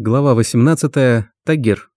Глава 18. Тагир.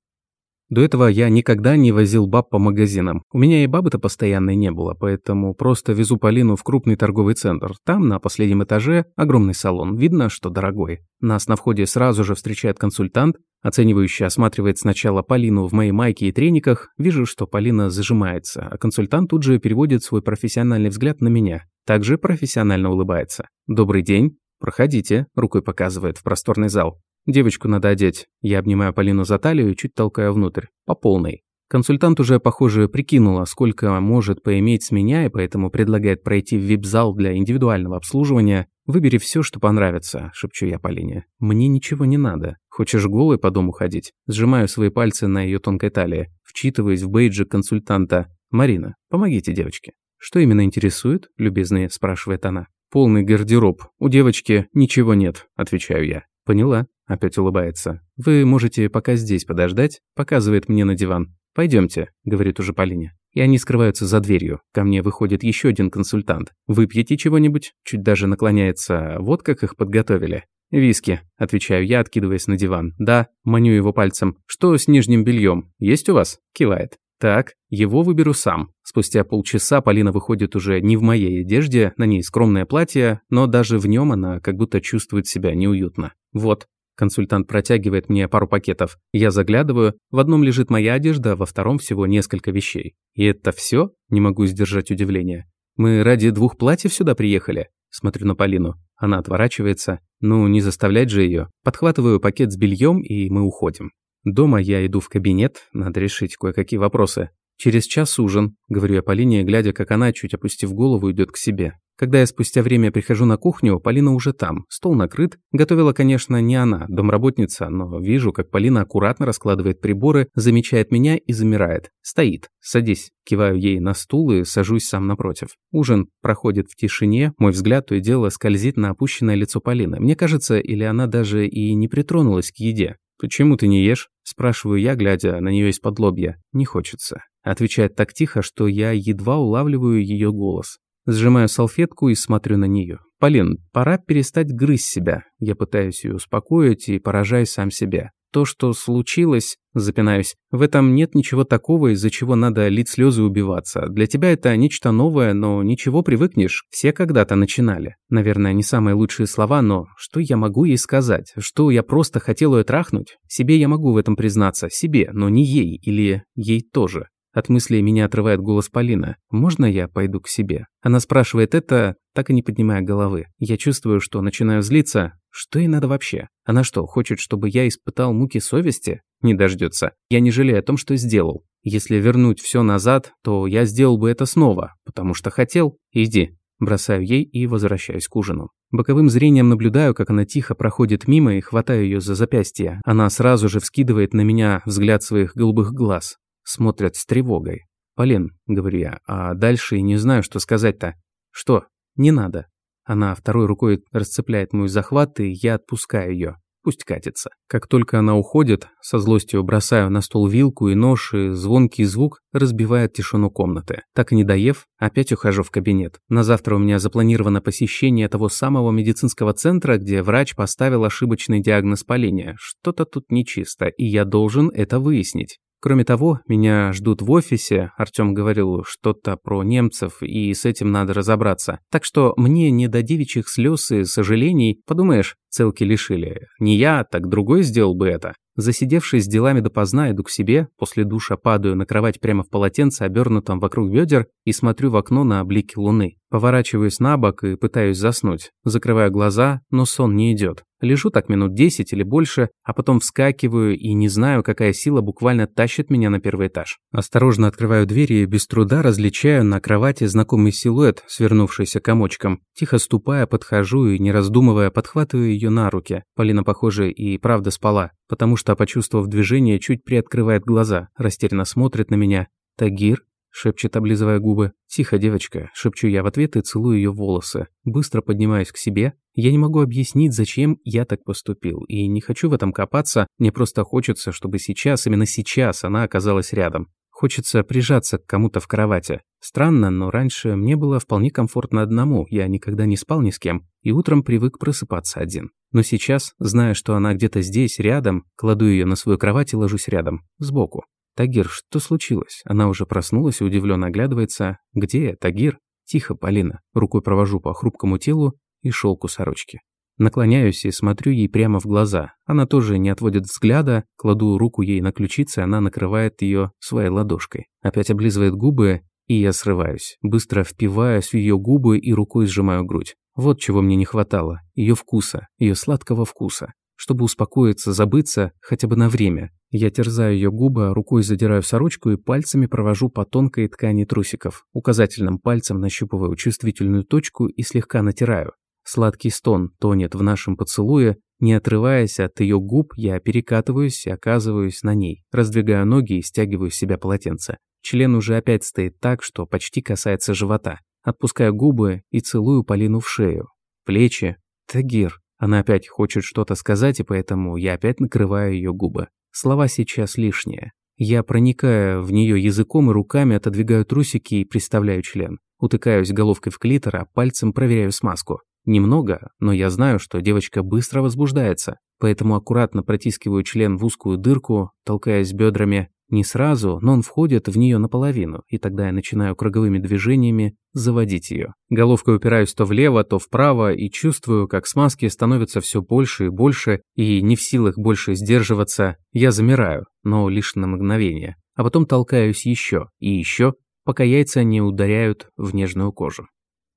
До этого я никогда не возил баб по магазинам. У меня и бабы-то постоянной не было, поэтому просто везу Полину в крупный торговый центр. Там, на последнем этаже, огромный салон. Видно, что дорогой. Нас на входе сразу же встречает консультант, оценивающий осматривает сначала Полину в моей майке и трениках. Вижу, что Полина зажимается, а консультант тут же переводит свой профессиональный взгляд на меня. Также профессионально улыбается. «Добрый день. Проходите», – рукой показывает в просторный зал. Девочку надо одеть. Я обнимаю Полину за талию и чуть толкаю внутрь. По полной. Консультант уже, похоже, прикинула, сколько может поиметь с меня, и поэтому предлагает пройти в вип-зал для индивидуального обслуживания. «Выбери все, что понравится», – шепчу я Полине. «Мне ничего не надо. Хочешь голой по дому ходить?» Сжимаю свои пальцы на ее тонкой талии, вчитываясь в бейджик консультанта. «Марина, помогите девочке». «Что именно интересует?» – любезно спрашивает она. «Полный гардероб. У девочки ничего нет», – отвечаю я. «Поняла», – опять улыбается. «Вы можете пока здесь подождать», – показывает мне на диван. «Пойдемте», – говорит уже Полине. И они скрываются за дверью. Ко мне выходит еще один консультант. «Выпьете чего-нибудь?» Чуть даже наклоняется. Вот как их подготовили. «Виски», – отвечаю я, откидываясь на диван. «Да», – маню его пальцем. «Что с нижним бельем? Есть у вас?» – кивает. Так, его выберу сам. Спустя полчаса Полина выходит уже не в моей одежде, на ней скромное платье, но даже в нем она как будто чувствует себя неуютно. Вот. Консультант протягивает мне пару пакетов. Я заглядываю, в одном лежит моя одежда, во втором всего несколько вещей. И это все? Не могу сдержать удивление. Мы ради двух платьев сюда приехали? Смотрю на Полину. Она отворачивается. Ну, не заставлять же ее. Подхватываю пакет с бельем, и мы уходим. Дома я иду в кабинет, надо решить кое-какие вопросы. Через час ужин, говорю я Полине, глядя, как она, чуть опустив голову, идет к себе. Когда я спустя время прихожу на кухню, Полина уже там. Стол накрыт. Готовила, конечно, не она, домработница, но вижу, как Полина аккуратно раскладывает приборы, замечает меня и замирает. Стоит. «Садись». Киваю ей на стул и сажусь сам напротив. Ужин проходит в тишине, мой взгляд то и дело скользит на опущенное лицо Полины. Мне кажется, или она даже и не притронулась к еде. «Почему ты не ешь?» – спрашиваю я, глядя на нее из-под лобья. «Не хочется». Отвечает так тихо, что я едва улавливаю ее голос. Сжимаю салфетку и смотрю на нее. «Полин, пора перестать грызть себя». Я пытаюсь ее успокоить и поражаюсь сам себе то, что случилось, запинаюсь, в этом нет ничего такого, из-за чего надо лить слезы и убиваться. Для тебя это нечто новое, но ничего привыкнешь. Все когда-то начинали. Наверное, не самые лучшие слова, но что я могу ей сказать? Что я просто хотел ее трахнуть? Себе я могу в этом признаться, себе, но не ей или ей тоже. От мысли меня отрывает голос Полина. «Можно я пойду к себе?» Она спрашивает это, так и не поднимая головы. Я чувствую, что начинаю злиться. Что ей надо вообще? Она что, хочет, чтобы я испытал муки совести? Не дождется. Я не жалею о том, что сделал. Если вернуть все назад, то я сделал бы это снова, потому что хотел. Иди. Бросаю ей и возвращаюсь к ужину. Боковым зрением наблюдаю, как она тихо проходит мимо и хватаю ее за запястье. Она сразу же вскидывает на меня взгляд своих голубых глаз смотрят с тревогой. «Полин», — говорю я, — «а дальше и не знаю, что сказать-то». «Что? Не надо». Она второй рукой расцепляет мой захват, и я отпускаю ее. Пусть катится. Как только она уходит, со злостью бросаю на стол вилку и нож, и звонкий звук разбивает тишину комнаты. Так и не доев, опять ухожу в кабинет. На завтра у меня запланировано посещение того самого медицинского центра, где врач поставил ошибочный диагноз поления. Что-то тут нечисто, и я должен это выяснить. Кроме того, меня ждут в офисе, Артём говорил что-то про немцев, и с этим надо разобраться. Так что мне не до девичьих слез и сожалений, подумаешь, целки лишили. Не я, так другой сделал бы это. Засидевшись с делами допоздна, иду к себе, после душа падаю на кровать прямо в полотенце, обернутом вокруг бедер, и смотрю в окно на блики луны. Поворачиваюсь на бок и пытаюсь заснуть. Закрываю глаза, но сон не идет. Лежу так минут 10 или больше, а потом вскакиваю и не знаю, какая сила буквально тащит меня на первый этаж. Осторожно открываю дверь и без труда различаю на кровати знакомый силуэт, свернувшийся комочком. Тихо ступая, подхожу и, не раздумывая, подхватываю ее на руки. Полина, похоже, и правда спала, потому что, почувствовав движение, чуть приоткрывает глаза, растерянно смотрит на меня. «Тагир?» Шепчет, облизывая губы. «Тихо, девочка», – шепчу я в ответ и целую ее волосы. Быстро поднимаюсь к себе. Я не могу объяснить, зачем я так поступил, и не хочу в этом копаться, мне просто хочется, чтобы сейчас, именно сейчас, она оказалась рядом. Хочется прижаться к кому-то в кровати. Странно, но раньше мне было вполне комфортно одному, я никогда не спал ни с кем, и утром привык просыпаться один. Но сейчас, зная, что она где-то здесь, рядом, кладу ее на свою кровать и ложусь рядом, сбоку. «Тагир, что случилось?» Она уже проснулась и удивленно оглядывается. «Где я, Тагир?» «Тихо, Полина». Рукой провожу по хрупкому телу и шелку сорочки. Наклоняюсь и смотрю ей прямо в глаза. Она тоже не отводит взгляда, кладу руку ей на ключицы, она накрывает ее своей ладошкой. Опять облизывает губы, и я срываюсь. Быстро впиваюсь в ее губы и рукой сжимаю грудь. Вот чего мне не хватало. Ее вкуса, ее сладкого вкуса. Чтобы успокоиться, забыться хотя бы на время. Я терзаю ее губы, рукой задираю сорочку и пальцами провожу по тонкой ткани трусиков. Указательным пальцем нащупываю чувствительную точку и слегка натираю. Сладкий стон тонет в нашем поцелуе, не отрываясь от ее губ, я перекатываюсь и оказываюсь на ней, раздвигаю ноги и стягиваю с себя полотенце. Член уже опять стоит так, что почти касается живота. Отпускаю губы и целую Полину в шею. Плечи. Тагир. Она опять хочет что-то сказать, и поэтому я опять накрываю ее губы. Слова сейчас лишние. Я проникаю в нее языком и руками отодвигаю трусики и приставляю член. Утыкаюсь головкой в клитор, а пальцем проверяю смазку. Немного, но я знаю, что девочка быстро возбуждается, поэтому аккуратно протискиваю член в узкую дырку, толкаясь бедрами не сразу, но он входит в нее наполовину, и тогда я начинаю круговыми движениями заводить ее. Головкой упираюсь то влево, то вправо, и чувствую, как смазки становятся все больше и больше, и не в силах больше сдерживаться, я замираю, но лишь на мгновение. А потом толкаюсь еще и еще, пока яйца не ударяют в нежную кожу.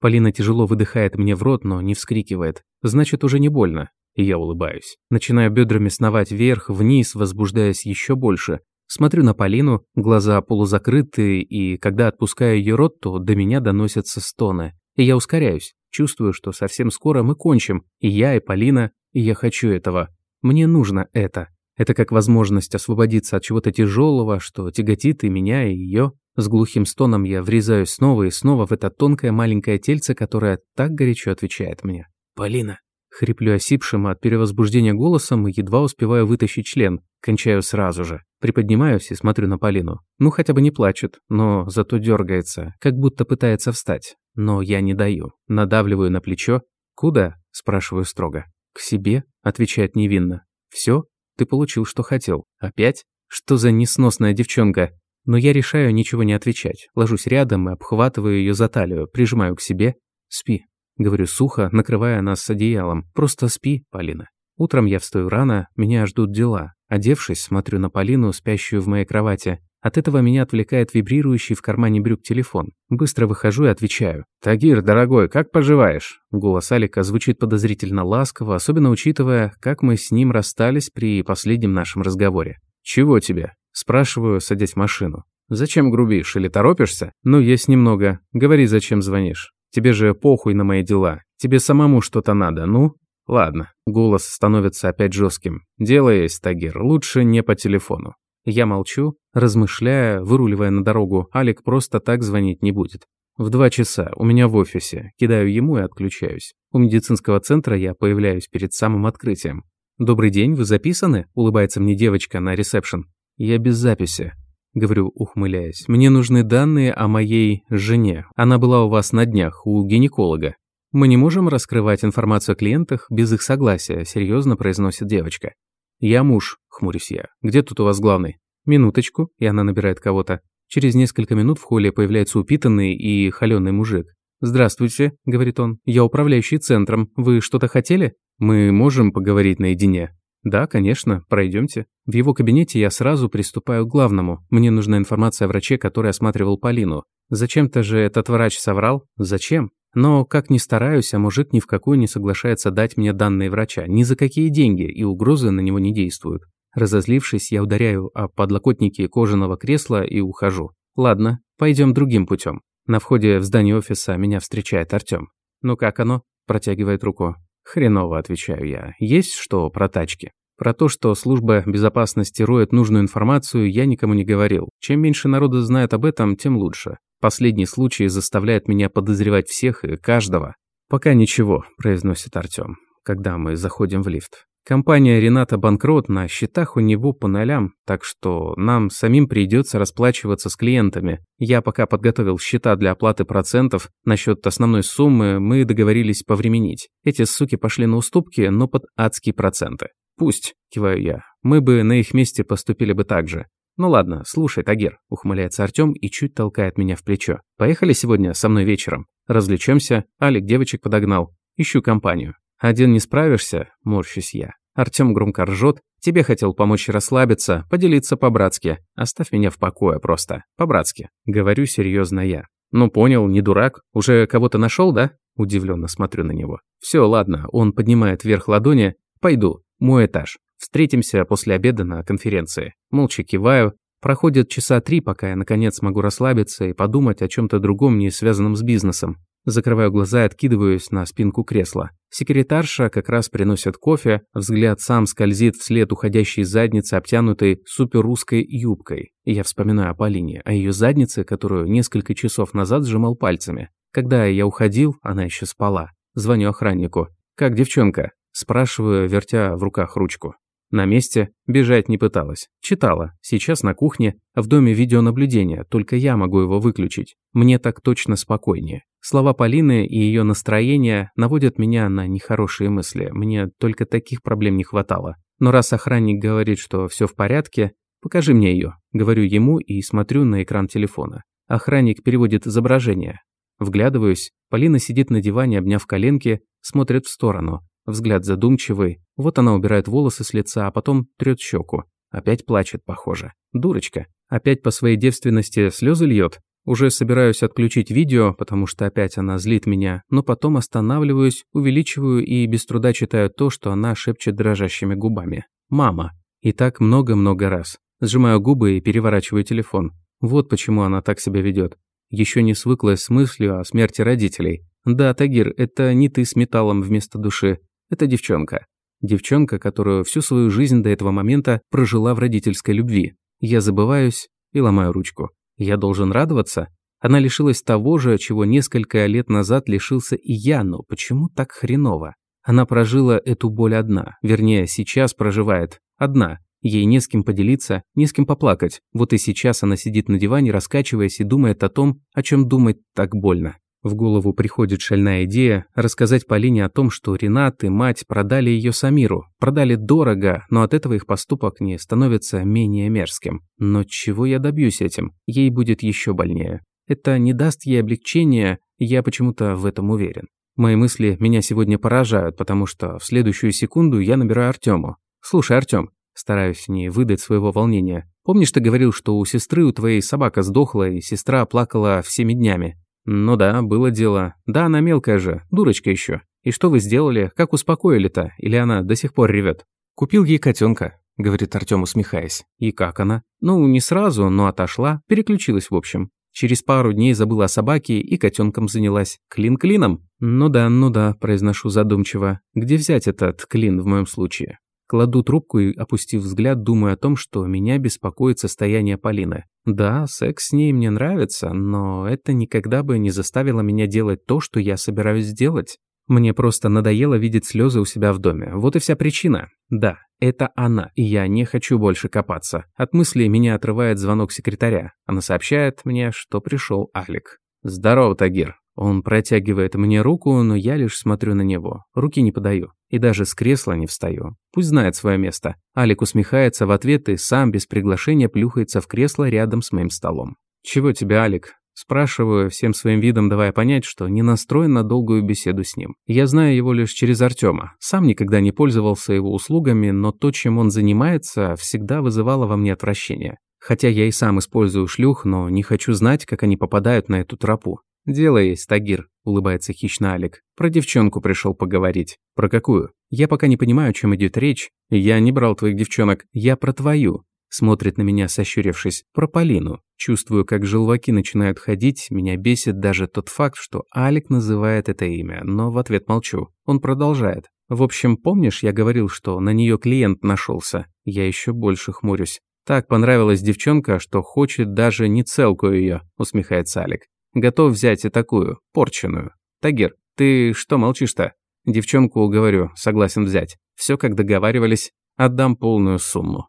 Полина тяжело выдыхает мне в рот, но не вскрикивает. Значит, уже не больно. И я улыбаюсь. Начинаю бедрами сновать вверх, вниз, возбуждаясь еще больше. Смотрю на Полину, глаза полузакрыты, и когда отпускаю ее рот, то до меня доносятся стоны. И я ускоряюсь, чувствую, что совсем скоро мы кончим, и я, и Полина, и я хочу этого. Мне нужно это. Это как возможность освободиться от чего-то тяжелого, что тяготит и меня, и ее. С глухим стоном я врезаюсь снова и снова в это тонкое маленькое тельце, которое так горячо отвечает мне. «Полина!» Хриплю осипшим от перевозбуждения голосом и едва успеваю вытащить член. Кончаю сразу же. Приподнимаюсь и смотрю на Полину. Ну, хотя бы не плачет, но зато дергается, как будто пытается встать. Но я не даю. Надавливаю на плечо. «Куда?» – спрашиваю строго. «К себе?» – отвечает невинно. «Все? Ты получил, что хотел. Опять? Что за несносная девчонка?» Но я решаю ничего не отвечать. Ложусь рядом и обхватываю ее за талию, прижимаю к себе. «Спи», Говорю сухо, накрывая нас с одеялом. Просто спи, Полина. Утром я встаю рано, меня ждут дела. Одевшись, смотрю на Полину, спящую в моей кровати. От этого меня отвлекает вибрирующий в кармане брюк телефон. Быстро выхожу и отвечаю. «Тагир, дорогой, как поживаешь?» Голос Алика звучит подозрительно ласково, особенно учитывая, как мы с ним расстались при последнем нашем разговоре. «Чего тебе?» Спрашиваю, садясь в машину. «Зачем грубишь или торопишься?» «Ну, есть немного. Говори, зачем звонишь». Тебе же похуй на мои дела. Тебе самому что-то надо, ну? Ладно. Голос становится опять жестким. Дело есть, Тагир. Лучше не по телефону. Я молчу, размышляя, выруливая на дорогу. Алик просто так звонить не будет. В два часа у меня в офисе. Кидаю ему и отключаюсь. У медицинского центра я появляюсь перед самым открытием. «Добрый день, вы записаны?» – улыбается мне девочка на ресепшн. «Я без записи», Говорю, ухмыляясь. Мне нужны данные о моей жене. Она была у вас на днях, у гинеколога. Мы не можем раскрывать информацию о клиентах без их согласия, серьезно произносит девочка. Я муж, хмурюсь я. Где тут у вас главный? Минуточку, и она набирает кого-то. Через несколько минут в холле появляется упитанный и холеный мужик. «Здравствуйте», — говорит он, — «я управляющий центром. Вы что-то хотели?» «Мы можем поговорить наедине?» «Да, конечно, пройдемте». В его кабинете я сразу приступаю к главному. Мне нужна информация о враче, который осматривал Полину. Зачем-то же этот врач соврал? Зачем? Но, как ни стараюсь, а мужик ни в какую не соглашается дать мне данные врача. Ни за какие деньги, и угрозы на него не действуют. Разозлившись, я ударяю о подлокотники кожаного кресла и ухожу. Ладно, пойдем другим путем. На входе в здание офиса меня встречает Артем. «Ну как оно?» – протягивает руку. Хреново, отвечаю я. Есть что про тачки? Про то, что служба безопасности роет нужную информацию, я никому не говорил. Чем меньше народа знает об этом, тем лучше. Последний случай заставляет меня подозревать всех и каждого. «Пока ничего», – произносит Артём, когда мы заходим в лифт. Компания Рената банкрот, на счетах у него по нолям, так что нам самим придется расплачиваться с клиентами. Я пока подготовил счета для оплаты процентов, насчет основной суммы мы договорились повременить. Эти суки пошли на уступки, но под адские проценты. Пусть, киваю я, мы бы на их месте поступили бы так же. «Ну ладно, слушай, Тагир», – ухмыляется Артём и чуть толкает меня в плечо. «Поехали сегодня со мной вечером. Развлечемся. Алик девочек подогнал. Ищу компанию. Один не справишься, морщусь я. Артём громко ржет. Тебе хотел помочь расслабиться, поделиться по-братски. Оставь меня в покое просто. По-братски. Говорю серьезно я. Ну понял, не дурак. Уже кого-то нашел, да? Удивленно смотрю на него. Все, ладно. Он поднимает вверх ладони. Пойду. Мой этаж. Встретимся после обеда на конференции. Молча киваю. Проходит часа три, пока я наконец могу расслабиться и подумать о чем то другом, не связанном с бизнесом. Закрываю глаза и откидываюсь на спинку кресла. Секретарша как раз приносит кофе, взгляд сам скользит вслед уходящей задницы, обтянутой суперрусской юбкой. Я вспоминаю о Полине, о ее заднице, которую несколько часов назад сжимал пальцами. Когда я уходил, она еще спала. Звоню охраннику. «Как девчонка?» Спрашиваю, вертя в руках ручку. На месте бежать не пыталась. Читала. Сейчас на кухне, в доме видеонаблюдения, только я могу его выключить. Мне так точно спокойнее. Слова Полины и ее настроение наводят меня на нехорошие мысли. Мне только таких проблем не хватало. Но раз охранник говорит, что все в порядке, покажи мне ее. Говорю ему и смотрю на экран телефона. Охранник переводит изображение. Вглядываюсь. Полина сидит на диване, обняв коленки, смотрит в сторону. Взгляд задумчивый. Вот она убирает волосы с лица, а потом трет щеку. Опять плачет, похоже. Дурочка. Опять по своей девственности слезы льет. Уже собираюсь отключить видео, потому что опять она злит меня, но потом останавливаюсь, увеличиваю и без труда читаю то, что она шепчет дрожащими губами. «Мама». И так много-много раз. Сжимаю губы и переворачиваю телефон. Вот почему она так себя ведет. Еще не свыклась с мыслью о смерти родителей. Да, Тагир, это не ты с металлом вместо души. Это девчонка. Девчонка, которую всю свою жизнь до этого момента прожила в родительской любви. Я забываюсь и ломаю ручку. Я должен радоваться? Она лишилась того же, чего несколько лет назад лишился и я, но почему так хреново? Она прожила эту боль одна, вернее, сейчас проживает одна. Ей не с кем поделиться, не с кем поплакать. Вот и сейчас она сидит на диване, раскачиваясь и думает о том, о чем думать так больно. В голову приходит шальная идея рассказать Полине о том, что Ренат и мать продали ее Самиру. Продали дорого, но от этого их поступок не становится менее мерзким. Но чего я добьюсь этим? Ей будет еще больнее. Это не даст ей облегчения, я почему-то в этом уверен. Мои мысли меня сегодня поражают, потому что в следующую секунду я набираю Артему. «Слушай, Артем, стараюсь не выдать своего волнения. Помнишь, ты говорил, что у сестры у твоей собака сдохла, и сестра плакала всеми днями? «Ну да, было дело. Да, она мелкая же, дурочка еще. И что вы сделали? Как успокоили-то? Или она до сих пор ревет?» «Купил ей котенка», — говорит Артем, усмехаясь. «И как она?» «Ну, не сразу, но отошла, переключилась в общем. Через пару дней забыла о собаке и котенком занялась. Клин клином?» «Ну да, ну да», – произношу задумчиво. «Где взять этот клин в моем случае?» Кладу трубку и, опустив взгляд, думаю о том, что меня беспокоит состояние Полины. Да, секс с ней мне нравится, но это никогда бы не заставило меня делать то, что я собираюсь сделать. Мне просто надоело видеть слезы у себя в доме. Вот и вся причина. Да, это она, и я не хочу больше копаться. От мысли меня отрывает звонок секретаря. Она сообщает мне, что пришел Алик. «Здорово, Тагир», он протягивает мне руку, но я лишь смотрю на него. Руки не подаю. И даже с кресла не встаю. Пусть знает свое место. Алик усмехается в ответ и сам без приглашения плюхается в кресло рядом с моим столом. «Чего тебе, Алик?» Спрашиваю, всем своим видом давая понять, что не настроен на долгую беседу с ним. Я знаю его лишь через Артема. Сам никогда не пользовался его услугами, но то, чем он занимается, всегда вызывало во мне отвращение. Хотя я и сам использую шлюх, но не хочу знать, как они попадают на эту тропу. «Дело есть, Тагир», – улыбается хищно Алик. «Про девчонку пришел поговорить». «Про какую?» «Я пока не понимаю, о чем идет речь. Я не брал твоих девчонок. Я про твою». Смотрит на меня, сощурившись. «Про Полину». Чувствую, как желваки начинают ходить. Меня бесит даже тот факт, что Алик называет это имя, но в ответ молчу. Он продолжает. «В общем, помнишь, я говорил, что на нее клиент нашелся? Я еще больше хмурюсь. Так понравилась девчонка, что хочет даже не целку ее, усмехается Алик. Готов взять и такую, порченую. Тагир, ты что молчишь-то? Девчонку, говорю, согласен взять. Все как договаривались, отдам полную сумму.